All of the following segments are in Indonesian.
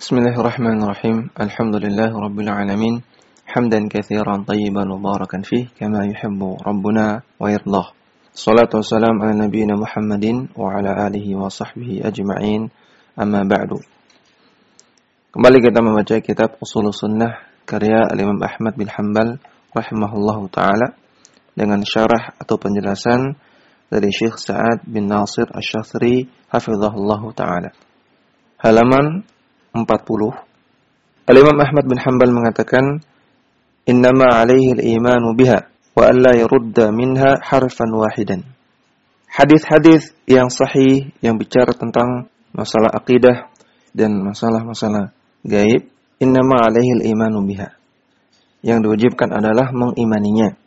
بسم الله الرحمن الرحيم الحمد لله رب العالمين حمدا كثيرا طيبا مباركا فيه كما يحب ربنا ويرضاه الصلاة والسلام على نبينا محمد وعلى آله وصحبه أجمعين أما بعد Kembali kita membaca kitab Usul Sunnah karya Imam Ahmad bin Hanbal rahimahullahu taala dengan syarah atau penjelasan dari Syekh Sa'ad bin Nasir Asy-Syathri hafizahullahu taala. Halaman 40 Al-Imam Ahmad bin Hanbal mengatakan innama alaihi al-imanu biha wa alla yurda minha harfan wahidan. Hadis-hadis yang sahih yang bicara tentang masalah akidah dan masalah-masalah gaib, innama alaihi al-imanu biha. Yang diwajibkan adalah mengimaninya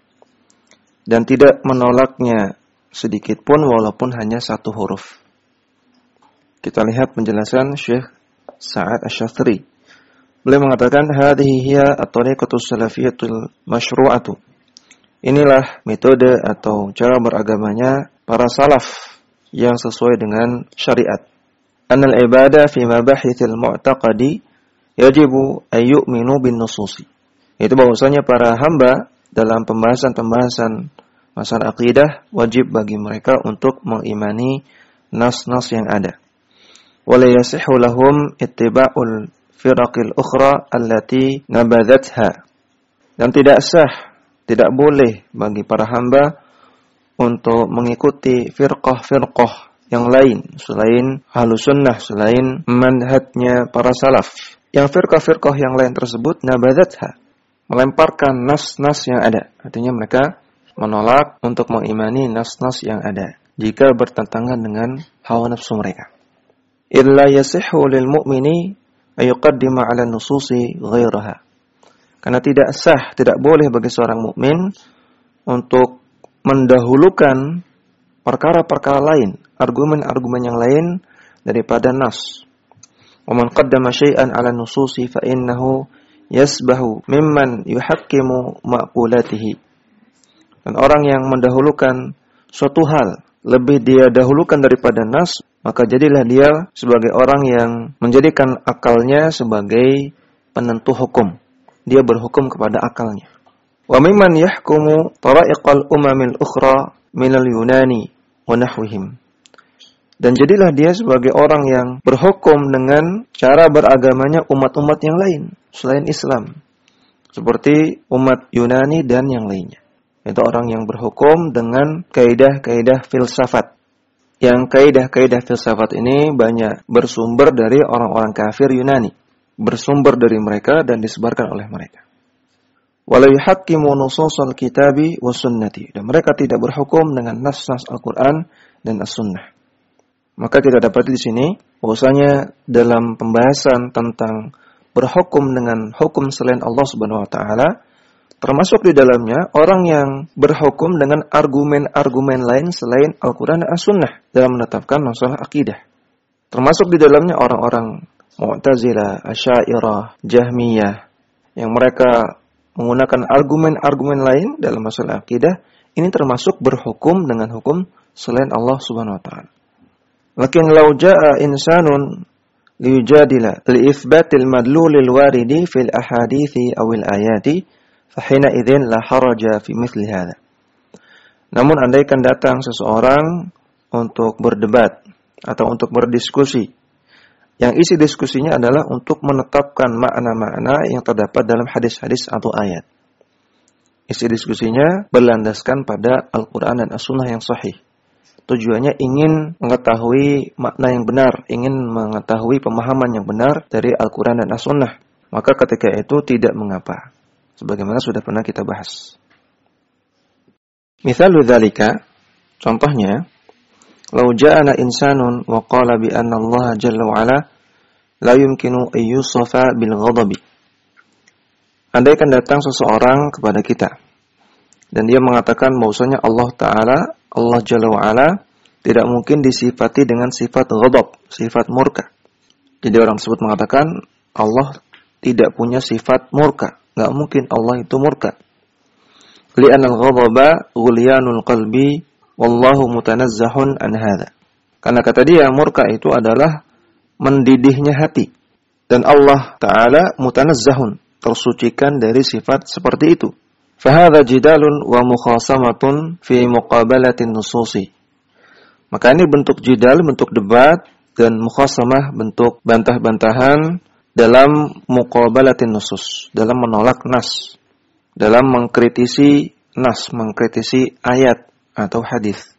dan tidak menolaknya sedikit pun walaupun hanya satu huruf. Kita lihat penjelasan Syekh Sa'ad Asy-Syafri. Beliau mengatakan hadhihi hiya at-tariqatu salafiyatul masyru'atu. Inilah metode atau cara beragamanya para salaf yang sesuai dengan syariat. Anal ibadah fi mabahithil mu'taqadi yajibu ayyuminu bin nususi. Itu bahwasanya para hamba dalam pembahasan-pembahasan masalah akidah wajib bagi mereka untuk mengimani nas-nas yang ada. Yasihu lahum ittiba'ul firaqil ukhra allati nabadatha. Dan tidak sah, tidak boleh bagi para hamba untuk mengikuti firqah-firqah yang lain selain halus sunnah, selain manhajnya para salaf. Yang firqah-firqah yang lain tersebut nabadatha, melemparkan nas-nas yang ada. Artinya mereka menolak untuk mengimani nas-nas yang ada jika bertentangan dengan hawa nafsu mereka. Illa yasihhu lil mu'mini ayuqaddima 'ala nususi ghairaha. Karena tidak sah, tidak boleh bagi seorang mukmin untuk mendahulukan perkara-perkara lain, argumen-argumen yang lain daripada nas. Wa man qaddama syai'an 'ala nususi fa innahu yasbahu mimman yuhakkimu ma'qulatihi. Dan orang yang mendahulukan suatu hal lebih dia dahulukan daripada nas, maka jadilah dia sebagai orang yang menjadikan akalnya sebagai penentu hukum. Dia berhukum kepada akalnya. Wa mimman yahkumu tara'iqal umamil ukhra minal yunani wa. Dan jadilah dia sebagai orang yang berhukum dengan cara beragamanya umat-umat yang lain selain Islam. Seperti umat Yunani dan yang lainnya. Itu orang yang berhukum dengan kaidah-kaidah filsafat. Yang kaidah-kaidah filsafat ini banyak bersumber dari orang-orang kafir Yunani. Bersumber dari mereka dan disebarkan oleh mereka. Nususal kitabi. Dan mereka tidak berhukum dengan nas-nas Al-Quran dan As-Sunnah. Maka kita dapat di sini bahwasanya dalam pembahasan tentang berhukum dengan hukum selain Allah Subhanahu wa taala termasuk di dalamnya orang yang berhukum dengan argumen-argumen lain selain Al-Qur'an dan As-Sunnah dalam menetapkan masalah akidah. Termasuk di dalamnya orang-orang Mu'tazilah, Asy'ariyah, Jahmiyah yang mereka menggunakan argumen-argumen lain dalam masalah akidah ini termasuk berhukum dengan hukum selain Allah Subhanahu wa taala. Lakin law jaa insanun liyujadila liithbatil madlulil waridi fil ahadithi awil ayati fahina idzin la haraja fi mithli hadha. Namun andaikan datang seseorang untuk berdebat atau untuk berdiskusi yang isi diskusinya adalah untuk menetapkan makna-makna yang terdapat dalam hadis-hadis atau ayat. Isi diskusinya berlandaskan pada Al-Quran dan As-Sunnah yang sahih tujuannya ingin mengetahui makna yang benar, ingin mengetahui pemahaman yang benar dari Al-Quran dan As-Sunnah. Maka ketika itu tidak mengapa. Sebagaimana sudah pernah kita bahas. Misalu dzalika, contohnya, lau ja'ana insanun wa qala bi anna Allah jalla wa ala la yumkinu ayyusafa bil ghadabi. Andaikan datang seseorang kepada kita dan dia mengatakan bahwasanya Allah taala Allah Jalla wa'ala tidak mungkin disifati dengan sifat ghadab, sifat murka. Jadi orang tersebut mengatakan Allah tidak punya sifat murka. Nggak mungkin Allah itu murka. Li'an al-ghadaba ghulyanul qalbi wallahu mutanazzahun an hadha. Karena kata dia murka itu adalah mendidihnya hati. Dan Allah Ta'ala mutanazzahun, tersucikan dari sifat seperti itu. Fahadha jidalun wa mukhasamatun fi muqabalatin nususi. Maka ini bentuk jidal, bentuk debat, dan mukhasamah bentuk bantah-bantahan dalam muqabalatin nusus, dalam menolak nas, dalam mengkritisi nas, mengkritisi ayat atau hadis.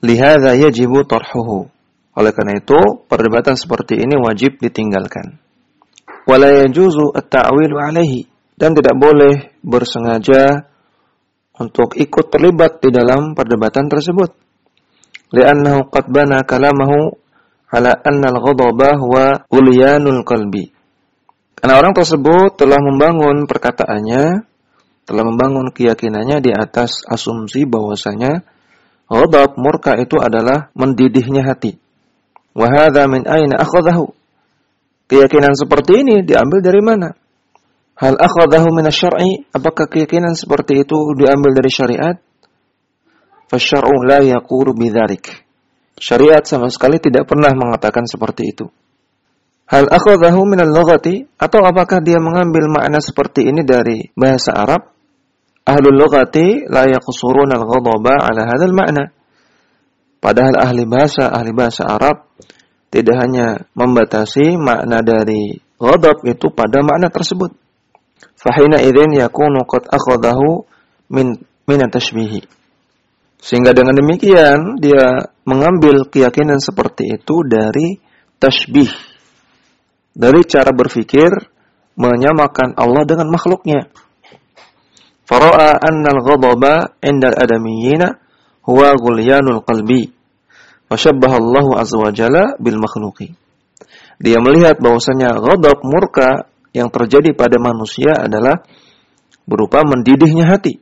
Lihada yajibu tarhuhu. Oleh karena itu, perdebatan seperti ini wajib ditinggalkan. Wala yajuzu at-ta'wilu alaihi dan tidak boleh bersengaja untuk ikut terlibat di dalam perdebatan tersebut. Li'annahu qad bana kalamahu ala anna al-ghadaba huwa ulyanul qalbi. Karena orang tersebut telah membangun perkataannya, telah membangun keyakinannya di atas asumsi bahwasanya ghadab murka itu adalah mendidihnya hati. Wa hadza min aina akhadahu? Keyakinan seperti ini diambil dari mana? Hal akhadahu min asy-syar'i? Apakah keyakinan seperti itu diambil dari syariat? Fasyar'u la yaqulu bidzalik. Syariat sama sekali tidak pernah mengatakan seperti itu. Hal akhadahu min al-lughati atau apakah dia mengambil makna seperti ini dari bahasa Arab? Ahlul lughati la yaqsuruna al-ghadaba ala hadzal ma'na. Padahal ahli bahasa, ahli bahasa Arab tidak hanya membatasi makna dari ghadab itu pada makna tersebut. Fahina idzin yakunu qad akhadahu min min tashbihi. Sehingga dengan demikian dia mengambil keyakinan seperti itu dari tashbih. Dari cara berpikir menyamakan Allah dengan makhluknya. Fara'a anna al-ghadaba 'inda al-adamiyyina huwa ghulyanul qalbi Fashabbahallahu azza wa jalla bil makhluqi. Dia melihat bahwasanya ghadab murka yang terjadi pada manusia adalah berupa mendidihnya hati.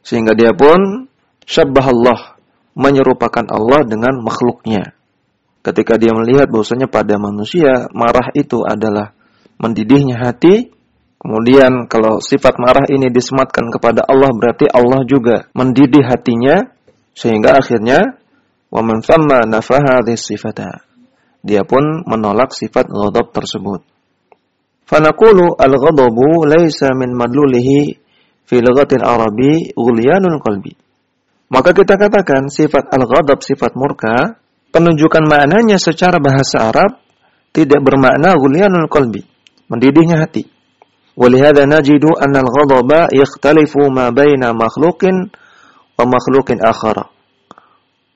Sehingga dia pun syabbahallah menyerupakan Allah dengan makhluknya. Ketika dia melihat bahwasanya pada manusia marah itu adalah mendidihnya hati, kemudian kalau sifat marah ini disematkan kepada Allah berarti Allah juga mendidih hatinya sehingga akhirnya Wa man thamma nafaha sifata. Dia pun menolak sifat ghadab tersebut. Fanaqulu al-ghadabu laisa min madlulihi fi lughatil arabi ghulyanul qalbi. Maka kita katakan sifat al-ghadab sifat murka penunjukan maknanya secara bahasa Arab tidak bermakna ghulyanul qalbi, mendidihnya hati. Walihada najidu anna al-ghadaba yakhtalifu ma baina makhluqin wa makhluqin akhara.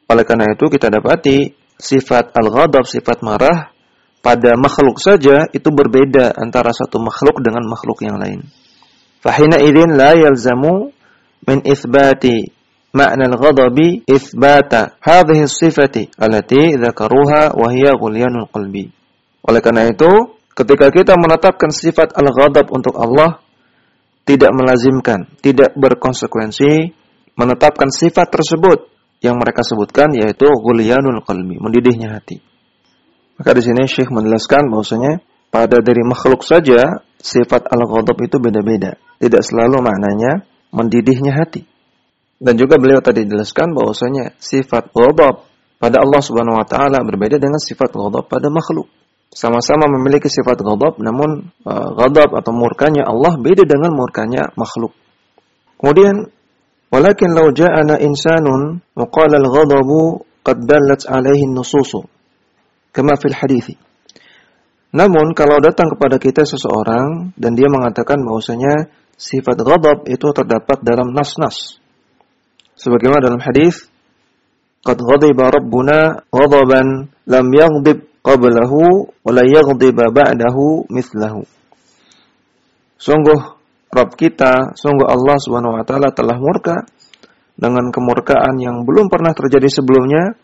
Oleh karena itu kita dapati sifat al-ghadab, sifat marah pada makhluk saja itu berbeda antara satu makhluk dengan makhluk yang lain. Fahina idzin la yalzamu min itsbati al-ghadabi itsbata hadhihi sifati allati dzakaruha wa hiya ghulyanul qalbi. Oleh karena itu, ketika kita menetapkan sifat al-ghadab untuk Allah tidak melazimkan, tidak berkonsekuensi menetapkan sifat tersebut yang mereka sebutkan yaitu ghuliyanul qalbi, mendidihnya hati. Maka di sini Syekh menjelaskan bahwasanya pada dari makhluk saja sifat al-ghadab itu beda-beda. Tidak selalu maknanya mendidihnya hati. Dan juga beliau tadi jelaskan bahwasanya sifat ghadab pada Allah Subhanahu wa taala berbeda dengan sifat ghadab pada makhluk. Sama-sama memiliki sifat ghadab namun uh, atau murkanya Allah beda dengan murkanya makhluk. Kemudian Walakin law ja'ana insanun wa qala al-ghadabu qad dallat alaihi nususu kama fil hadithi. Namun kalau datang kepada kita seseorang dan dia mengatakan bahwasanya sifat ghadab itu terdapat dalam nas-nas. Sebagaimana dalam hadis qad ghadiba rabbuna ghadaban lam yaghdib qablahu wa la yaghdiba ba'dahu mithlahu. Sungguh Rabb kita, sungguh Allah Subhanahu wa taala telah murka dengan kemurkaan yang belum pernah terjadi sebelumnya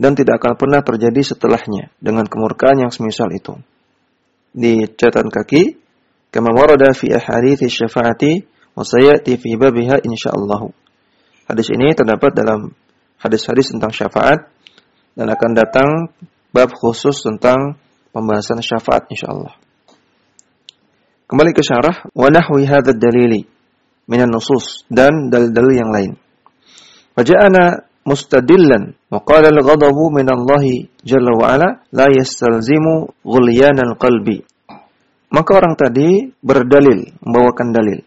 dan tidak akan pernah terjadi setelahnya dengan kemurkaan yang semisal itu. Di catatan kaki, kama warada fi ahadits syafaati wa sayati fi babiha insyaallah. Hadis ini terdapat dalam hadis-hadis tentang syafaat dan akan datang bab khusus tentang pembahasan syafaat insyaallah. Kembali ke syarah wa nahwi hadzal dalili minan nusus dan dalil-dalil yang lain. Faja'ana mustadillan wa qala al-ghadabu min Allah jalla wa ala la yastalzimu ghulyan al-qalbi. Maka orang tadi berdalil, membawakan dalil.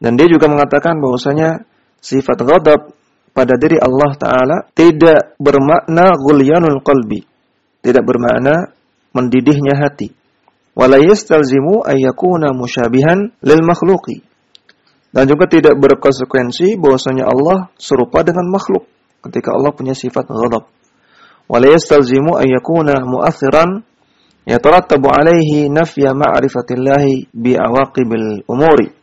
Dan dia juga mengatakan bahwasanya sifat ghadab pada diri Allah Ta'ala tidak bermakna gulyanul qalbi. Tidak bermakna mendidihnya hati. Wala yastalzimu ayyakuna musyabihan lil makhluqi. Dan juga tidak berkonsekuensi bahwasanya Allah serupa dengan makhluk ketika Allah punya sifat ghadab. Wala yastalzimu ayyakuna mu'athiran yatarattabu alaihi nafya ma'rifatillahi bi'awaqibil umuri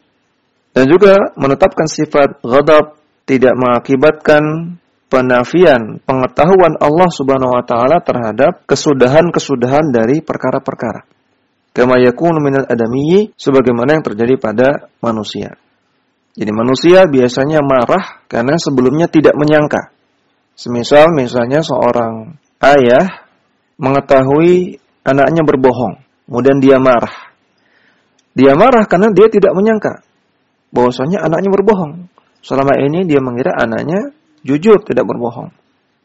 dan juga menetapkan sifat ghadab tidak mengakibatkan penafian pengetahuan Allah Subhanahu wa taala terhadap kesudahan-kesudahan dari perkara-perkara. Kama yakunu minal adamiyyi sebagaimana yang terjadi pada manusia. Jadi manusia biasanya marah karena sebelumnya tidak menyangka. Semisal misalnya seorang ayah mengetahui anaknya berbohong, kemudian dia marah. Dia marah karena dia tidak menyangka bahwasanya anaknya berbohong. Selama ini dia mengira anaknya jujur tidak berbohong.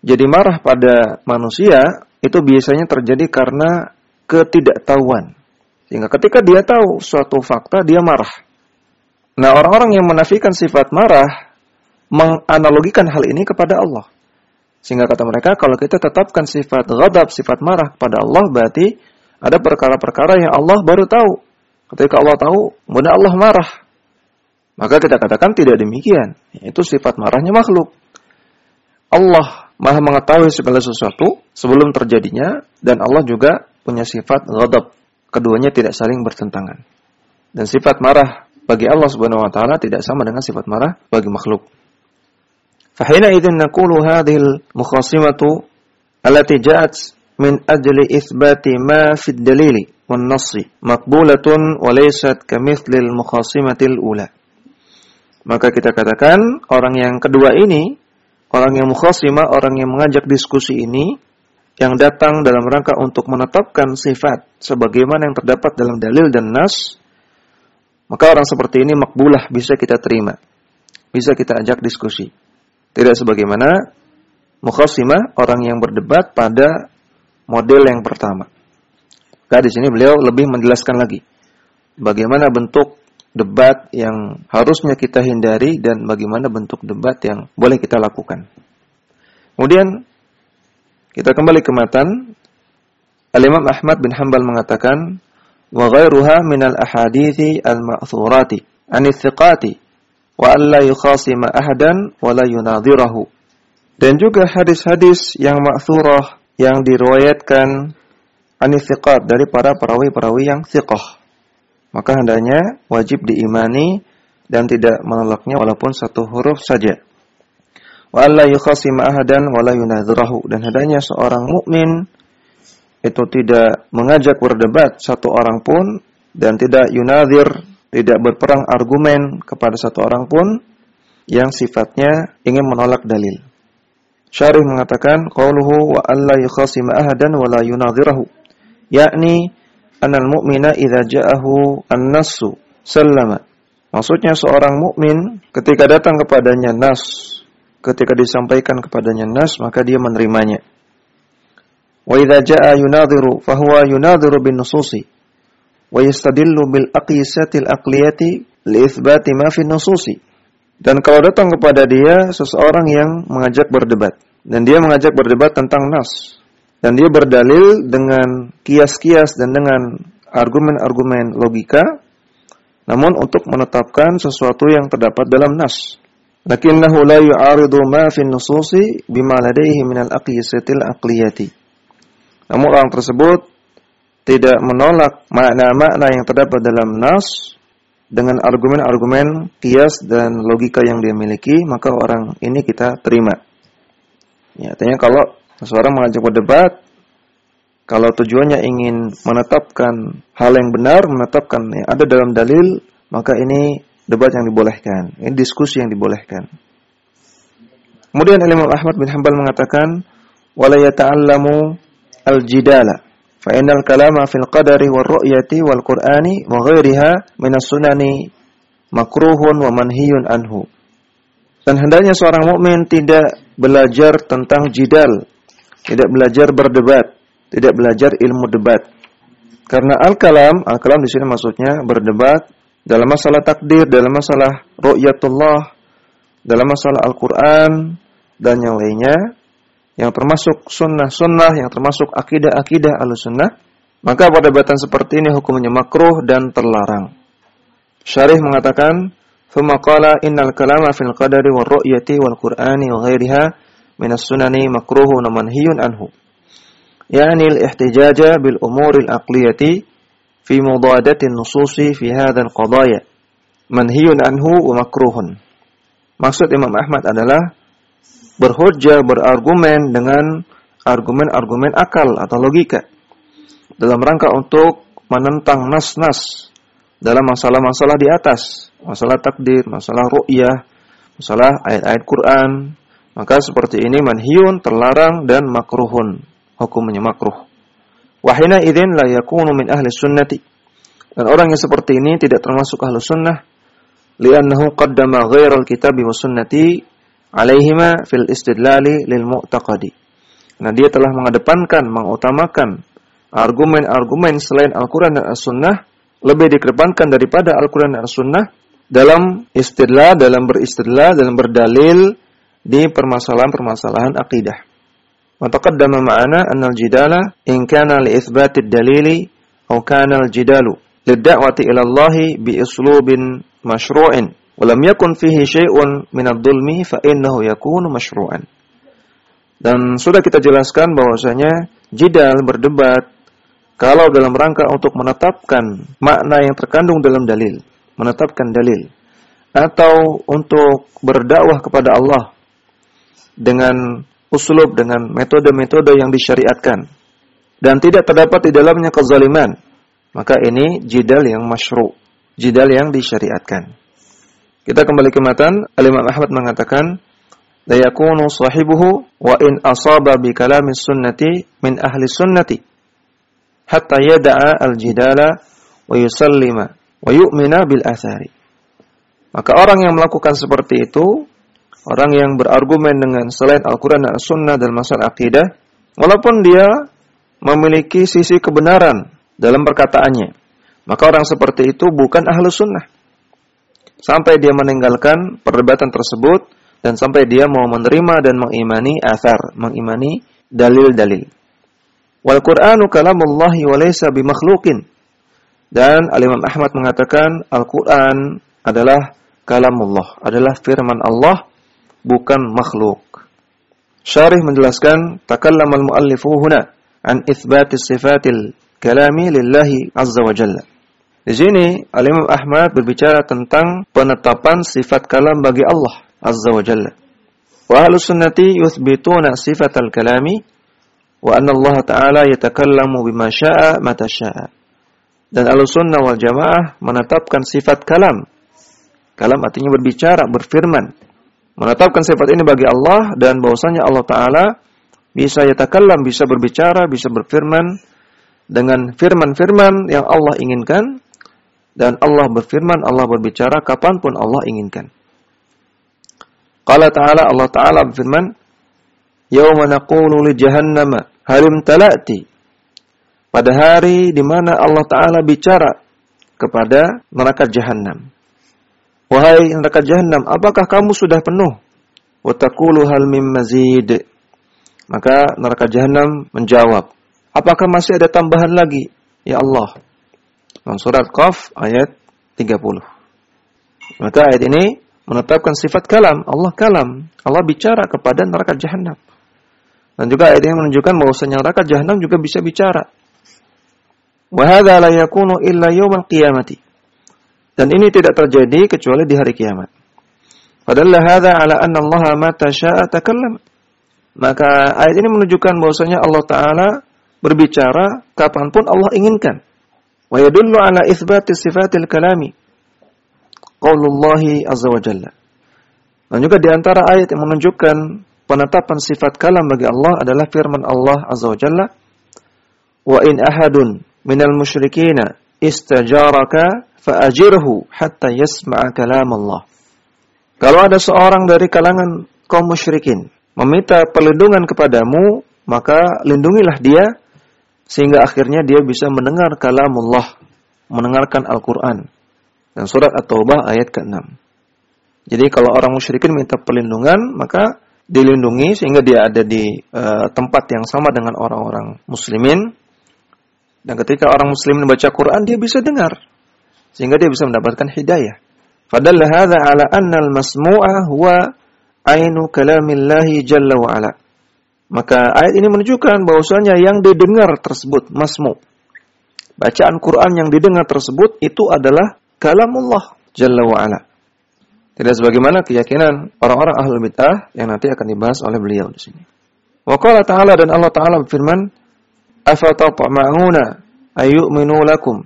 Jadi marah pada manusia itu biasanya terjadi karena ketidaktahuan. Sehingga ketika dia tahu suatu fakta dia marah. Nah, orang-orang yang menafikan sifat marah menganalogikan hal ini kepada Allah. Sehingga kata mereka kalau kita tetapkan sifat ghadab, sifat marah kepada Allah berarti ada perkara-perkara yang Allah baru tahu. Ketika Allah tahu, kemudian Allah marah. Maka kita katakan tidak demikian. Itu sifat marahnya makhluk. Allah maha mengetahui segala sesuatu sebelum terjadinya dan Allah juga punya sifat ghadab. Keduanya tidak saling bertentangan. Dan sifat marah bagi Allah Subhanahu wa taala tidak sama dengan sifat marah bagi makhluk. Fahina idzin naqulu hadhil mukhasimatu allati ja'at min ajli itsbati ma fi dalili wan nassi maqbulatun wa laysat ula. Maka kita katakan orang yang kedua ini, orang yang mukhasimah, orang yang mengajak diskusi ini, yang datang dalam rangka untuk menetapkan sifat sebagaimana yang terdapat dalam dalil dan nas, maka orang seperti ini makbulah bisa kita terima. Bisa kita ajak diskusi. Tidak sebagaimana mukhasimah orang yang berdebat pada model yang pertama. Nah, di sini beliau lebih menjelaskan lagi bagaimana bentuk debat yang harusnya kita hindari dan bagaimana bentuk debat yang boleh kita lakukan. Kemudian kita kembali ke matan. Al-Imam Ahmad bin Hanbal mengatakan wa ghairuha minal ahadithi al-ma'thurati an thiqati wa alla yukhasima ahadan wa la yunadhirahu. Dan juga hadis-hadis yang ma'thurah yang diriwayatkan an dari para perawi-perawi yang thiqah maka hendaknya wajib diimani dan tidak menolaknya walaupun satu huruf saja. Wa alla yukhasima ahadan wa la yunadhirahu dan hendaknya seorang mukmin itu tidak mengajak berdebat satu orang pun dan tidak yunadhir, tidak berperang argumen kepada satu orang pun yang sifatnya ingin menolak dalil. Syarih mengatakan qauluhu wa alla yukhasima ahadan wa la yunadhirahu yakni anal mu'mina idza ja'ahu an-nassu sallama. Maksudnya seorang mukmin ketika datang kepadanya nas, ketika disampaikan kepadanya nas, maka dia menerimanya. Wa idza ja'a yunadhiru fa yunadhiru bin nususi wa yastadillu bil aqisati al aqliyati li ma fi nususi. Dan kalau datang kepada dia seseorang yang mengajak berdebat dan dia mengajak berdebat tentang nas, dan dia berdalil dengan kias-kias dan dengan argumen-argumen logika namun untuk menetapkan sesuatu yang terdapat dalam nas. Lakinnahu la yu'aridu ma fi nususi bima ladaihi min al-aqisatil aqliyati. Namun orang tersebut tidak menolak makna-makna yang terdapat dalam nas dengan argumen-argumen kias dan logika yang dia miliki, maka orang ini kita terima. Ya, artinya kalau Seseorang mengajak berdebat, kalau tujuannya ingin menetapkan hal yang benar, menetapkan yang ada dalam dalil, maka ini debat yang dibolehkan. Ini diskusi yang dibolehkan. Kemudian Imam Ahmad bin Hanbal mengatakan, "Wala yata'allamu al-jidala, fa innal kalama fil qadari wal ru'yati wal qur'ani wa ghairiha min as-sunani makruhun wa manhiyun anhu." Dan hendaknya seorang mukmin tidak belajar tentang jidal, tidak belajar berdebat, tidak belajar ilmu debat. Karena al-kalam, al-kalam di sini maksudnya berdebat dalam masalah takdir, dalam masalah ru'yatullah, dalam masalah Al-Qur'an dan yang lainnya yang termasuk sunnah-sunnah, yang termasuk akidah-akidah al-sunnah, maka perdebatan seperti ini hukumnya makruh dan terlarang. Syarih mengatakan, "Tsumma qala innal kalama fil qadari war ru'yati wal qur'ani wa min as-sunani makruhun manhiyun anhu." يعني الاحتجاج بالأمور العقلية في مضادة النصوص في هذا القضايا منهي عنه ومكروه Maksud Imam Ahmad adalah berhujjah, berargumen dengan argumen-argumen akal atau logika dalam rangka untuk menentang nas-nas dalam masalah-masalah di atas, masalah takdir, masalah ru'yah, masalah ayat-ayat Quran. maka seperti ini manhiyun, terlarang dan makruhun hukumnya makruh. Wahina idzin la yakunu min ahli sunnati. Dan orang yang seperti ini tidak termasuk ahli sunnah li'annahu qaddama ghairal kitabi wa sunnati alaihima fil istidlali lil mu'taqadi. Nah, dia telah mengedepankan, mengutamakan argumen-argumen selain Al-Qur'an dan As-Sunnah lebih dikedepankan daripada Al-Qur'an dan As-Sunnah dalam istidlal, dalam beristidlal, dalam berdalil di permasalahan-permasalahan akidah. Wa taqaddama ma'ana anna al-jidala in kana li itsbati dalili aw kana al-jidalu li da'wati ila Allah bi uslubin mashru'in wa lam yakun fihi shay'un min ad-dhulmi fa innahu yakunu mashru'an. Dan sudah kita jelaskan bahwasanya jidal berdebat kalau dalam rangka untuk menetapkan makna yang terkandung dalam dalil, menetapkan dalil atau untuk berdakwah kepada Allah dengan uslub dengan metode-metode yang disyariatkan. Dan tidak terdapat di dalamnya kezaliman. Maka ini jidal yang masyru jidal yang disyariatkan. Kita kembali ke matan. Al-Imam Ahmad mengatakan la yakunu sahibuhu wa in asaba bi kalamis sunnati min ahli sunnati hatta yada'a al-jidala wa yusallima wa yu'mina bil athari. Maka orang yang melakukan seperti itu orang yang berargumen dengan selain Al-Quran dan As-Sunnah dalam masalah akidah, walaupun dia memiliki sisi kebenaran dalam perkataannya, maka orang seperti itu bukan ahlu sunnah. Sampai dia meninggalkan perdebatan tersebut, dan sampai dia mau menerima dan mengimani asar, mengimani dalil-dalil. Wal Qur'anu kalamullahi wa laysa bimakhluqin. Dan Al-Imam Ahmad mengatakan Al-Qur'an adalah kalamullah, adalah firman Allah bukan makhluk. Syarih menjelaskan takallama al-muallifu huna an itsbati sifatil kalami lillahi azza wa jalla. Di sini Al-Imam Ahmad berbicara tentang penetapan sifat kalam bagi Allah azza wa jalla. Wa ahlus sunnati yuthbituna sifatal kalami wa anna Allah Ta'ala yatakallamu bima syaa mata syaa. Dan Ahlussunnah wal Jamaah menetapkan sifat kalam. Kalam artinya berbicara, berfirman menetapkan sifat ini bagi Allah dan bahwasanya Allah taala bisa yatakallam, bisa berbicara, bisa berfirman dengan firman-firman yang Allah inginkan dan Allah berfirman, Allah berbicara kapan pun Allah inginkan. Qala ta'ala Allah ta'ala berfirman, "Yauma naqulu li jahannama halim talati." Pada hari di mana Allah taala bicara kepada neraka jahanam. Wahai neraka jahanam, apakah kamu sudah penuh? Watakulu hal mim mazid. Maka neraka jahanam menjawab, apakah masih ada tambahan lagi? Ya Allah. Dalam surat Qaf ayat 30. Maka ayat ini menetapkan sifat kalam, Allah kalam. Allah bicara kepada neraka jahanam. Dan juga ayat ini menunjukkan bahwasanya neraka jahanam juga bisa bicara. Wa hadza la yakunu illa yawmal qiyamati. Dan ini tidak terjadi kecuali di hari kiamat. Padahal hadza ala anna Allah mata syaa takallam. Maka ayat ini menunjukkan bahwasanya Allah taala berbicara kapan pun Allah inginkan. Wa yadullu ala itsbati sifatil kalami. Qaulullahi azza wa jalla. Dan juga di antara ayat yang menunjukkan penetapan sifat kalam bagi Allah adalah firman Allah azza wa jalla, "Wa in ahadun minal musyrikina istajaraka fa'ajirhu hatta yasma'a kalam Allah. Kalau ada seorang dari kalangan kaum musyrikin meminta perlindungan kepadamu, maka lindungilah dia sehingga akhirnya dia bisa mendengar kalamullah, mendengarkan Al-Qur'an. Dan surat At-Taubah ayat ke-6. Jadi kalau orang musyrikin minta perlindungan, maka dilindungi sehingga dia ada di uh, tempat yang sama dengan orang-orang muslimin. Dan ketika orang muslim membaca Quran, dia bisa dengar. Sehingga dia bisa mendapatkan hidayah. Fadalla hadha ala anna al-masmu'a huwa ainu kalamillahi jalla wa ala. Maka ayat ini menunjukkan bahwasanya yang didengar tersebut masmu. Bacaan Quran yang didengar tersebut itu adalah kalamullah jalla wa ala. Tidak sebagaimana keyakinan orang-orang ahlul bid'ah yang nanti akan dibahas oleh beliau di sini. Wa qala ta'ala dan Allah Ta'ala berfirman, "Afatatma'una ayyuminu lakum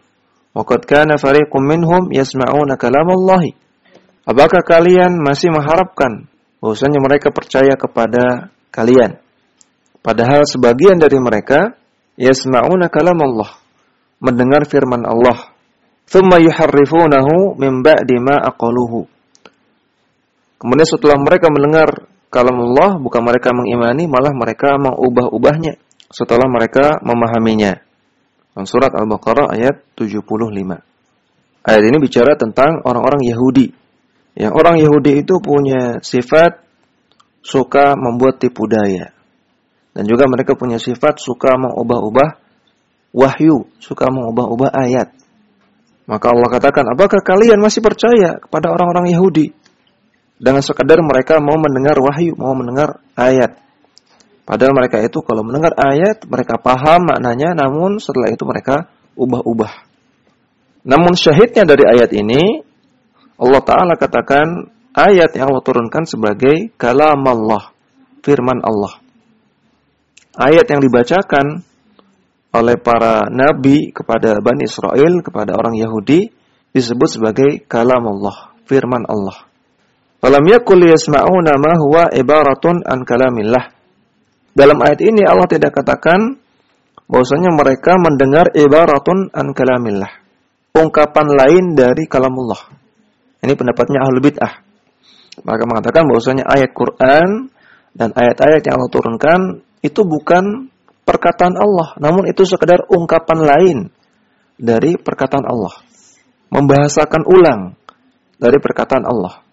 wa qad kana fariqum minhum yasma'una kalamallahi." Apakah kalian masih mengharapkan bahwasanya mereka percaya kepada kalian? Padahal sebagian dari mereka yasma'una kalam Allah, mendengar firman Allah. Thumma yuharrifunahu min ba'di ma aqaluhu. Kemudian setelah mereka mendengar kalam Allah, bukan mereka mengimani, malah mereka mengubah-ubahnya setelah mereka memahaminya. Surat Al-Baqarah ayat 75. Ayat ini bicara tentang orang-orang Yahudi. Yang orang Yahudi itu punya sifat suka membuat tipu daya. Dan juga mereka punya sifat suka mengubah-ubah wahyu, suka mengubah-ubah ayat. Maka Allah katakan, apakah kalian masih percaya kepada orang-orang Yahudi? Dengan sekadar mereka mau mendengar wahyu, mau mendengar ayat. Padahal mereka itu kalau mendengar ayat, mereka paham maknanya, namun setelah itu mereka ubah-ubah. Namun syahidnya dari ayat ini, Allah Ta'ala katakan, ayat yang Allah turunkan sebagai kalam Allah, firman Allah ayat yang dibacakan oleh para nabi kepada Bani Israel, kepada orang Yahudi, disebut sebagai kalam Allah, firman Allah. Falam yakul yasma'una ma huwa ibaratun an kalamillah. Dalam ayat ini Allah tidak katakan bahwasanya mereka mendengar ibaratun an kalamillah. Ungkapan lain dari kalamullah. Ini pendapatnya Ahlul Bid'ah. Maka mengatakan bahwasanya ayat Quran dan ayat-ayat yang Allah turunkan itu bukan perkataan Allah, namun itu sekedar ungkapan lain dari perkataan Allah. Membahasakan ulang dari perkataan Allah.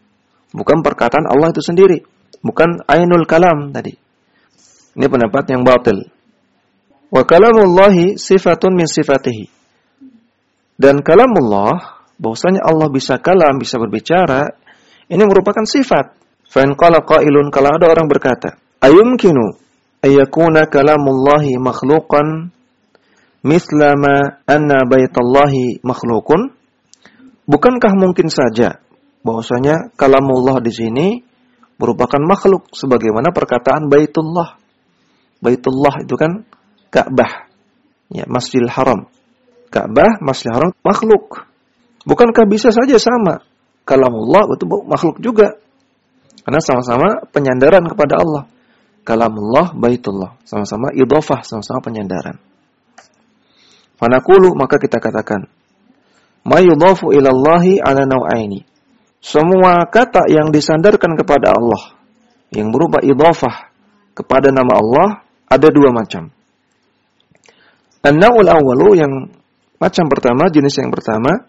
Bukan perkataan Allah itu sendiri, bukan ainul kalam tadi. Ini pendapat yang batil. Wa kalamullahi sifatun min sifatihi. Dan kalamullah, bahwasanya Allah bisa kalam, bisa berbicara, ini merupakan sifat. Fa in qala qailun kalau ada orang berkata, ayumkinu ayakuna kalamullahi makhluqan mislama anna baitallahi makhlukun bukankah mungkin saja bahwasanya kalamullah di sini merupakan makhluk sebagaimana perkataan baitullah baitullah itu kan Ka'bah ya Masjidil Haram Ka'bah Masjidil Haram makhluk bukankah bisa saja sama kalamullah itu makhluk juga karena sama-sama penyandaran kepada Allah kalamullah baitullah. Sama-sama idhofah, sama-sama penyandaran. Fanakulu maka kita katakan ma yudhafu ilallahi ala nau'aini. Semua kata yang disandarkan kepada Allah yang berupa idhofah kepada nama Allah ada dua macam. An-naw'ul awwalu yang macam pertama, jenis yang pertama,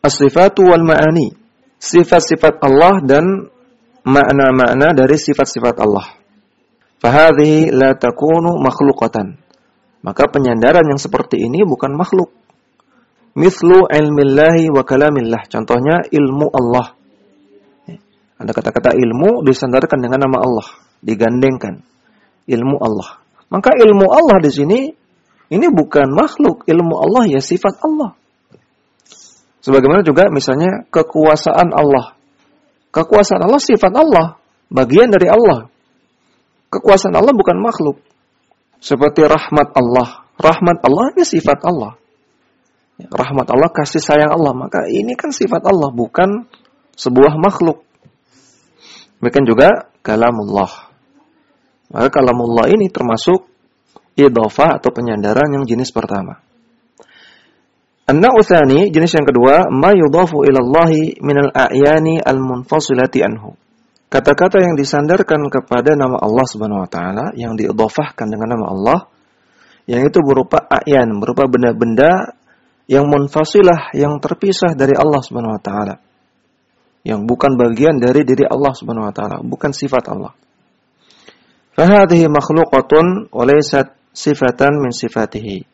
as-sifatu wal ma'ani. Sifat-sifat Allah dan makna-makna dari sifat-sifat Allah. Fahadhi la takunu makhlukatan. Maka penyandaran yang seperti ini bukan makhluk. Mithlu ilmillahi wa kalamillah. Contohnya ilmu Allah. Ada kata-kata ilmu disandarkan dengan nama Allah. Digandengkan. Ilmu Allah. Maka ilmu Allah di sini ini bukan makhluk. Ilmu Allah ya sifat Allah. Sebagaimana juga misalnya kekuasaan Allah. Kekuasaan Allah sifat Allah. Bagian dari Allah. Kekuasaan Allah bukan makhluk. Seperti rahmat Allah. Rahmat Allah ini sifat Allah. Rahmat Allah, kasih sayang Allah. Maka ini kan sifat Allah, bukan sebuah makhluk. Demikian juga kalamullah. Maka kalamullah ini termasuk idhafah atau penyandaran yang jenis pertama. An-na'uthani, jenis yang kedua, ma yudhafu ilallahi minal a'yani al-munfasilati anhu. Kata-kata yang disandarkan kepada nama Allah Subhanahu wa taala yang diidhafahkan dengan nama Allah yang itu berupa ayan, berupa benda-benda yang munfasilah, yang terpisah dari Allah Subhanahu wa taala. Yang bukan bagian dari diri Allah Subhanahu wa taala, bukan sifat Allah. Fahadhihi makhluqatun wa laysat sifatan min sifatihi.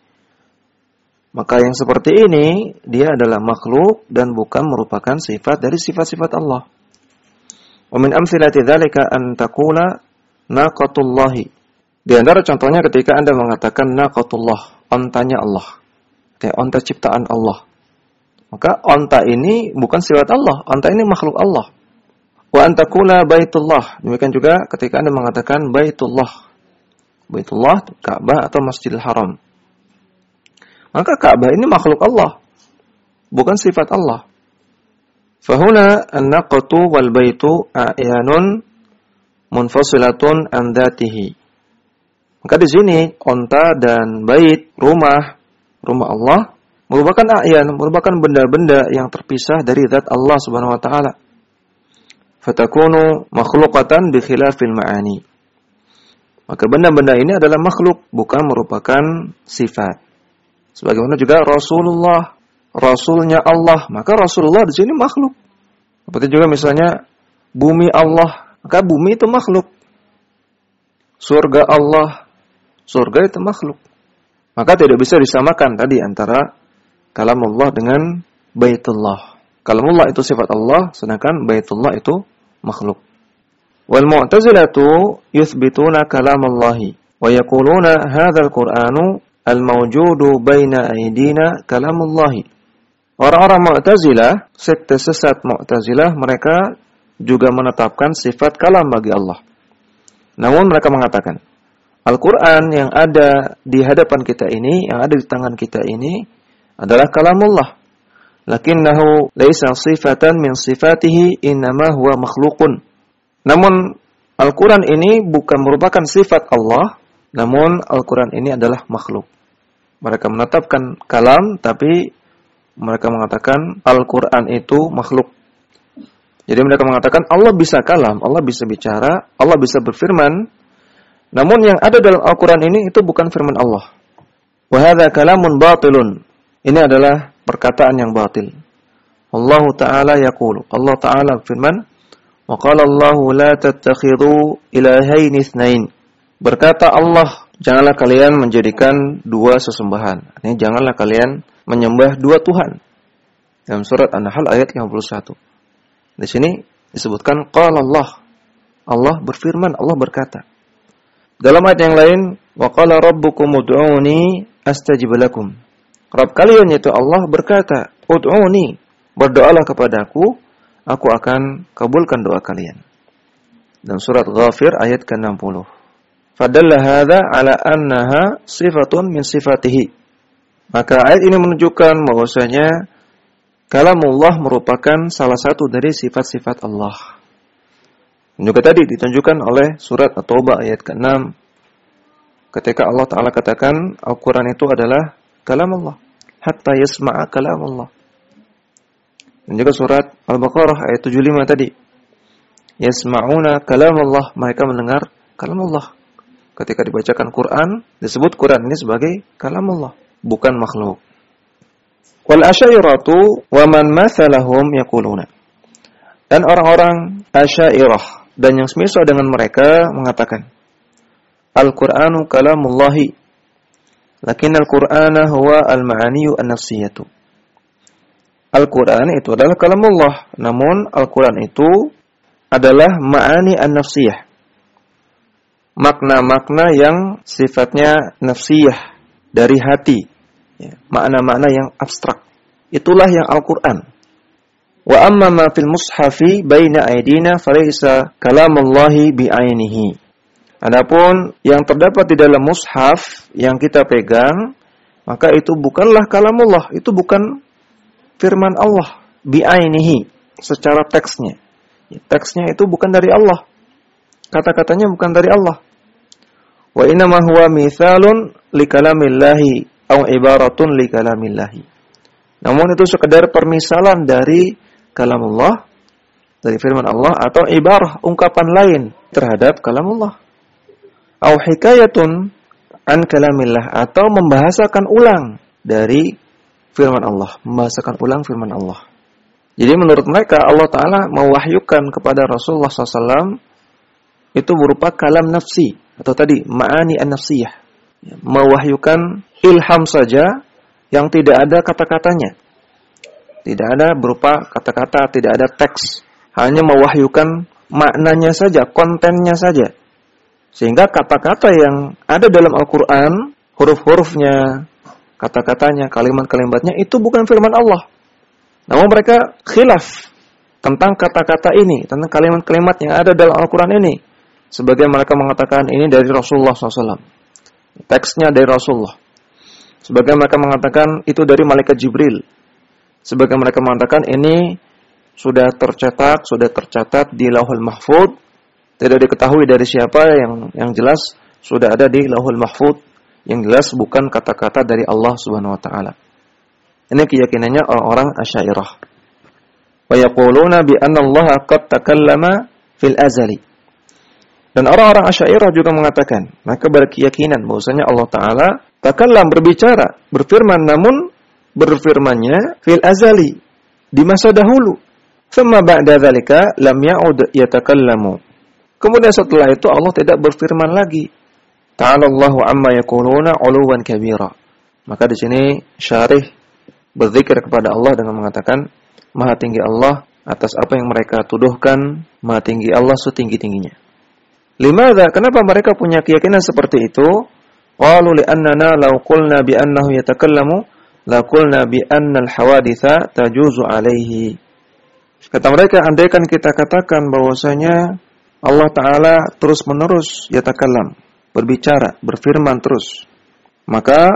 Maka yang seperti ini dia adalah makhluk dan bukan merupakan sifat dari sifat-sifat Allah. Wa min amthilati dzalika an taqula naqatullahi di antara contohnya ketika Anda mengatakan naqatullah, ontanya Allah. Kayak onta ciptaan Allah. Maka onta ini bukan sifat Allah, onta ini makhluk Allah. Wa antakuna baitullah. Demikian juga ketika Anda mengatakan baitullah. Baitullah, Ka'bah atau Masjidil Haram. Maka Ka'bah ini makhluk Allah, bukan sifat Allah. Fahuna an-naqatu wal baitu a'yanun munfasilatun an dhatihi. Maka di sini onta dan bait, rumah, rumah Allah merupakan ayan, merupakan benda-benda yang terpisah dari zat Allah Subhanahu wa taala. Fatakunu makhluqatan bi khilafil ma'ani. Maka benda-benda ini adalah makhluk, bukan merupakan sifat. Sebagaimana juga Rasulullah, Rasulnya Allah, maka Rasulullah di sini makhluk. Seperti juga misalnya bumi Allah, maka bumi itu makhluk. Surga Allah, surga itu makhluk. Maka tidak bisa disamakan tadi antara kalam Allah dengan baitullah. Kalamullah itu sifat Allah, sedangkan baitullah itu makhluk. Wal mu'tazilatu yuthbituna kalamallahi wa yaquluna hadzal qur'anu al-mawjudu baina aydina kalamullahi. Orang-orang Mu'tazilah, sekte sesat Mu'tazilah, mereka juga menetapkan sifat kalam bagi Allah. Namun mereka mengatakan, Al-Quran yang ada di hadapan kita ini, yang ada di tangan kita ini, adalah kalamullah. Lakinnahu laisa sifatan min sifatihi innama huwa makhlukun. Namun Al-Quran ini bukan merupakan sifat Allah, namun Al-Quran ini adalah makhluk. Mereka menetapkan kalam, tapi mereka mengatakan Al-Quran itu makhluk. Jadi mereka mengatakan Allah bisa kalam, Allah bisa bicara, Allah bisa berfirman, namun yang ada dalam Al-Quran ini itu bukan firman Allah. Wahada kalamun batilun. Ini adalah perkataan yang batil. Allah Ta'ala yaqulu. Allah Ta'ala firman, Wa qala Allah la tattakhidhu ilahaini ithnain. Berkata Allah, janganlah kalian menjadikan dua sesembahan. Ini janganlah kalian menyembah dua Tuhan. Dalam surat An-Nahl ayat 51. Di sini disebutkan qala Allah. Allah berfirman, Allah berkata. Dalam ayat yang lain, wa qala rabbukum ud'uni astajib lakum. Rabb kalian yaitu Allah berkata, "Ud'uni, berdoalah kepadaku, aku akan kabulkan doa kalian." Dan surat Ghafir ayat ke-60. Fadalla hadza ala annaha sifatun min sifatihi. Maka ayat ini menunjukkan bahwasanya kalamullah merupakan salah satu dari sifat-sifat Allah. Juga tadi ditunjukkan oleh surat At-Taubah ayat ke-6 ketika Allah Ta'ala katakan Al-Quran itu adalah kalam Allah. Hatta yasma'a kalam Allah. Dan juga surat Al-Baqarah ayat 75 tadi. Yasma'una kalam Allah. Mereka mendengar kalam Allah. Ketika dibacakan Quran, disebut Quran ini sebagai kalam Allah. Bukan makhluk. Wal asyairatu wa man mathalahum yakuluna. Dan orang-orang asyairah dan yang semisal dengan mereka mengatakan Al-Qur'anu kalamullahi lakin Al-Qur'ana huwa al-ma'aniyu an-nafsiyatu. Al-Qur'an itu adalah kalamullah. Namun Al-Qur'an itu adalah ma'ani an-nafsiyah. Makna-makna yang sifatnya nafsiyah dari hati. Ya, makna-makna yang abstrak. Itulah yang Al-Qur'an. Wa amma ma fil mushafi baina aidina falaysa kalamullahi bi'ainihi. Adapun yang terdapat di dalam mushaf yang kita pegang, maka itu bukanlah kalamullah, itu bukan firman Allah bi'ainihi secara teksnya. Teksnya itu bukan dari Allah. Kata-katanya bukan dari Allah. Wa inna ma huwa mithalun li kalamillahi au ibaratun li kalamillahi. Namun itu sekedar permisalan dari kalamullah dari firman Allah atau ibarah ungkapan lain terhadap kalamullah. Au hikayatun an kalamillah atau membahasakan ulang dari firman Allah, membahasakan ulang firman Allah. Jadi menurut mereka Allah Ta'ala mewahyukan kepada Rasulullah SAW itu berupa kalam nafsi atau tadi ma'ani an-nafsiyah. Mewahyukan ilham saja yang tidak ada kata-katanya. Tidak ada berupa kata-kata, tidak ada teks. Hanya mewahyukan maknanya saja, kontennya saja. Sehingga kata-kata yang ada dalam Al-Quran, huruf-hurufnya, kata-katanya, kalimat-kalimatnya, itu bukan firman Allah. Namun mereka khilaf tentang kata-kata ini, tentang kalimat-kalimat yang ada dalam Al-Quran ini. Sebagian mereka mengatakan ini dari Rasulullah SAW. Teksnya dari Rasulullah. Sebagian mereka mengatakan itu dari Malaikat Jibril. Sebagian mereka mengatakan ini sudah tercetak, sudah tercatat di Lauhul Mahfud tidak diketahui dari siapa yang yang jelas sudah ada di Lauhul Mahfud yang jelas bukan kata-kata dari Allah Subhanahu wa taala. Ini keyakinannya orang-orang Asy'ariyah. Wa yaquluna bi anna Allah qad takallama fil azali. Dan orang-orang Asy'ariyah juga mengatakan, mereka berkeyakinan bahwasanya Allah taala takallam berbicara, berfirman namun berfirmannya fil azali di masa dahulu. Thumma ba'da dzalika lam ya'ud yatakallamu Kemudian setelah itu Allah tidak berfirman lagi. Ta'ala Allahu amma yaquluna 'uluwan kabira. Maka di sini syarih berzikir kepada Allah dengan mengatakan Maha tinggi Allah atas apa yang mereka tuduhkan, Maha tinggi Allah setinggi-tingginya. Limadha? Kenapa mereka punya keyakinan seperti itu? Qalu li'annana law qulna bi annahu yatakallamu la qulna bi anna al-hawaditha tajuzu alaihi. Kata mereka, andaikan kita katakan bahwasanya Allah Ta'ala terus-menerus yatakalam, berbicara, berfirman terus. Maka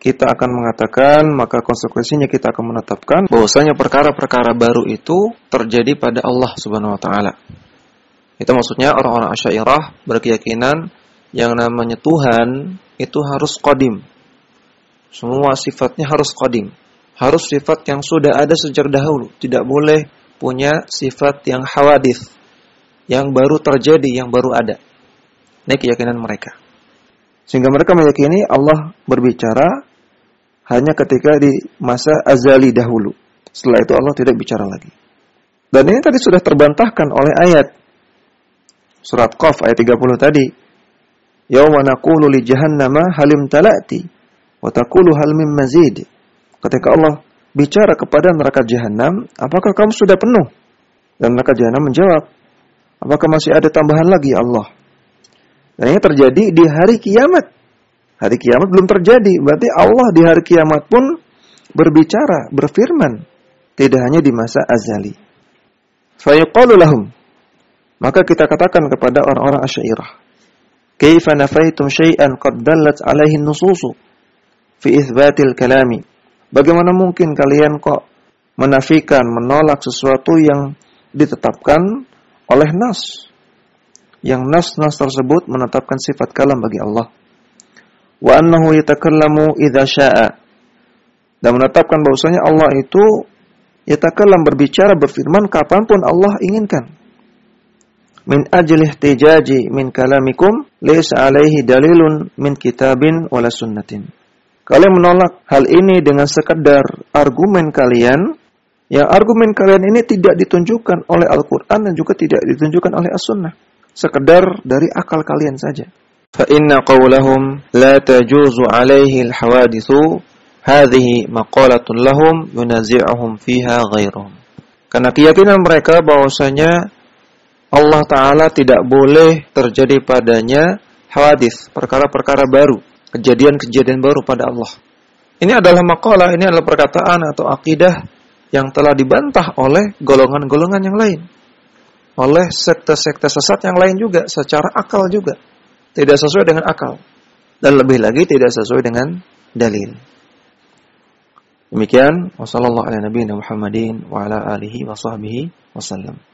kita akan mengatakan, maka konsekuensinya kita akan menetapkan bahwasanya perkara-perkara baru itu terjadi pada Allah Subhanahu wa taala. Itu maksudnya orang-orang Asy'ariyah berkeyakinan yang namanya Tuhan itu harus qadim. Semua sifatnya harus qadim. Harus sifat yang sudah ada sejak dahulu, tidak boleh punya sifat yang hawadith, yang baru terjadi, yang baru ada. Ini keyakinan mereka. Sehingga mereka meyakini Allah berbicara hanya ketika di masa azali dahulu. Setelah itu Allah tidak bicara lagi. Dan ini tadi sudah terbantahkan oleh ayat surat Qaf ayat 30 tadi. Yawma naqulu li jahannama halim talati wa taqulu hal min mazid. Ketika Allah bicara kepada neraka jahanam, apakah kamu sudah penuh? Dan neraka jahanam menjawab, Apakah masih ada tambahan lagi ya Allah? Dan ini terjadi di hari kiamat. Hari kiamat belum terjadi. Berarti Allah di hari kiamat pun berbicara, berfirman. Tidak hanya di masa azali. Fayuqalu lahum. Maka kita katakan kepada orang-orang asyairah. Kaifa nafaitum syai'an qad dallat nususu fi ithbatil kalami. Bagaimana mungkin kalian kok menafikan, menolak sesuatu yang ditetapkan oleh nas. Yang nas-nas tersebut menetapkan sifat kalam bagi Allah. Wa annahu yatakallamu idza syaa. Dan menetapkan bahwasanya Allah itu yatakallam berbicara berfirman kapan pun Allah inginkan. Min ajli ihtijaji min kalamikum laysa alaihi dalilun min kitabin wala sunnatin. Kalian menolak hal ini dengan sekedar argumen kalian Ya, argumen kalian ini tidak ditunjukkan oleh Al-Qur'an dan juga tidak ditunjukkan oleh As-Sunnah. Sekedar dari akal kalian saja. فَإِنَّ قَوْلَهُمْ لَا تَجُوزُ عَلَيْهِ alaihi هَذِهِ مَقَالَةٌ لَهُمْ يُنَزِعُهُمْ فِيهَا غَيْرُهُمْ. Karena keyakinan mereka bahwasanya Allah taala tidak boleh terjadi padanya hadis perkara-perkara baru, kejadian-kejadian baru pada Allah. Ini adalah makalah, ini adalah perkataan atau akidah yang telah dibantah oleh golongan-golongan yang lain. Oleh sekte-sekte sesat yang lain juga, secara akal juga. Tidak sesuai dengan akal. Dan lebih lagi tidak sesuai dengan dalil. Demikian, wassalamualaikum warahmatullahi wabarakatuh.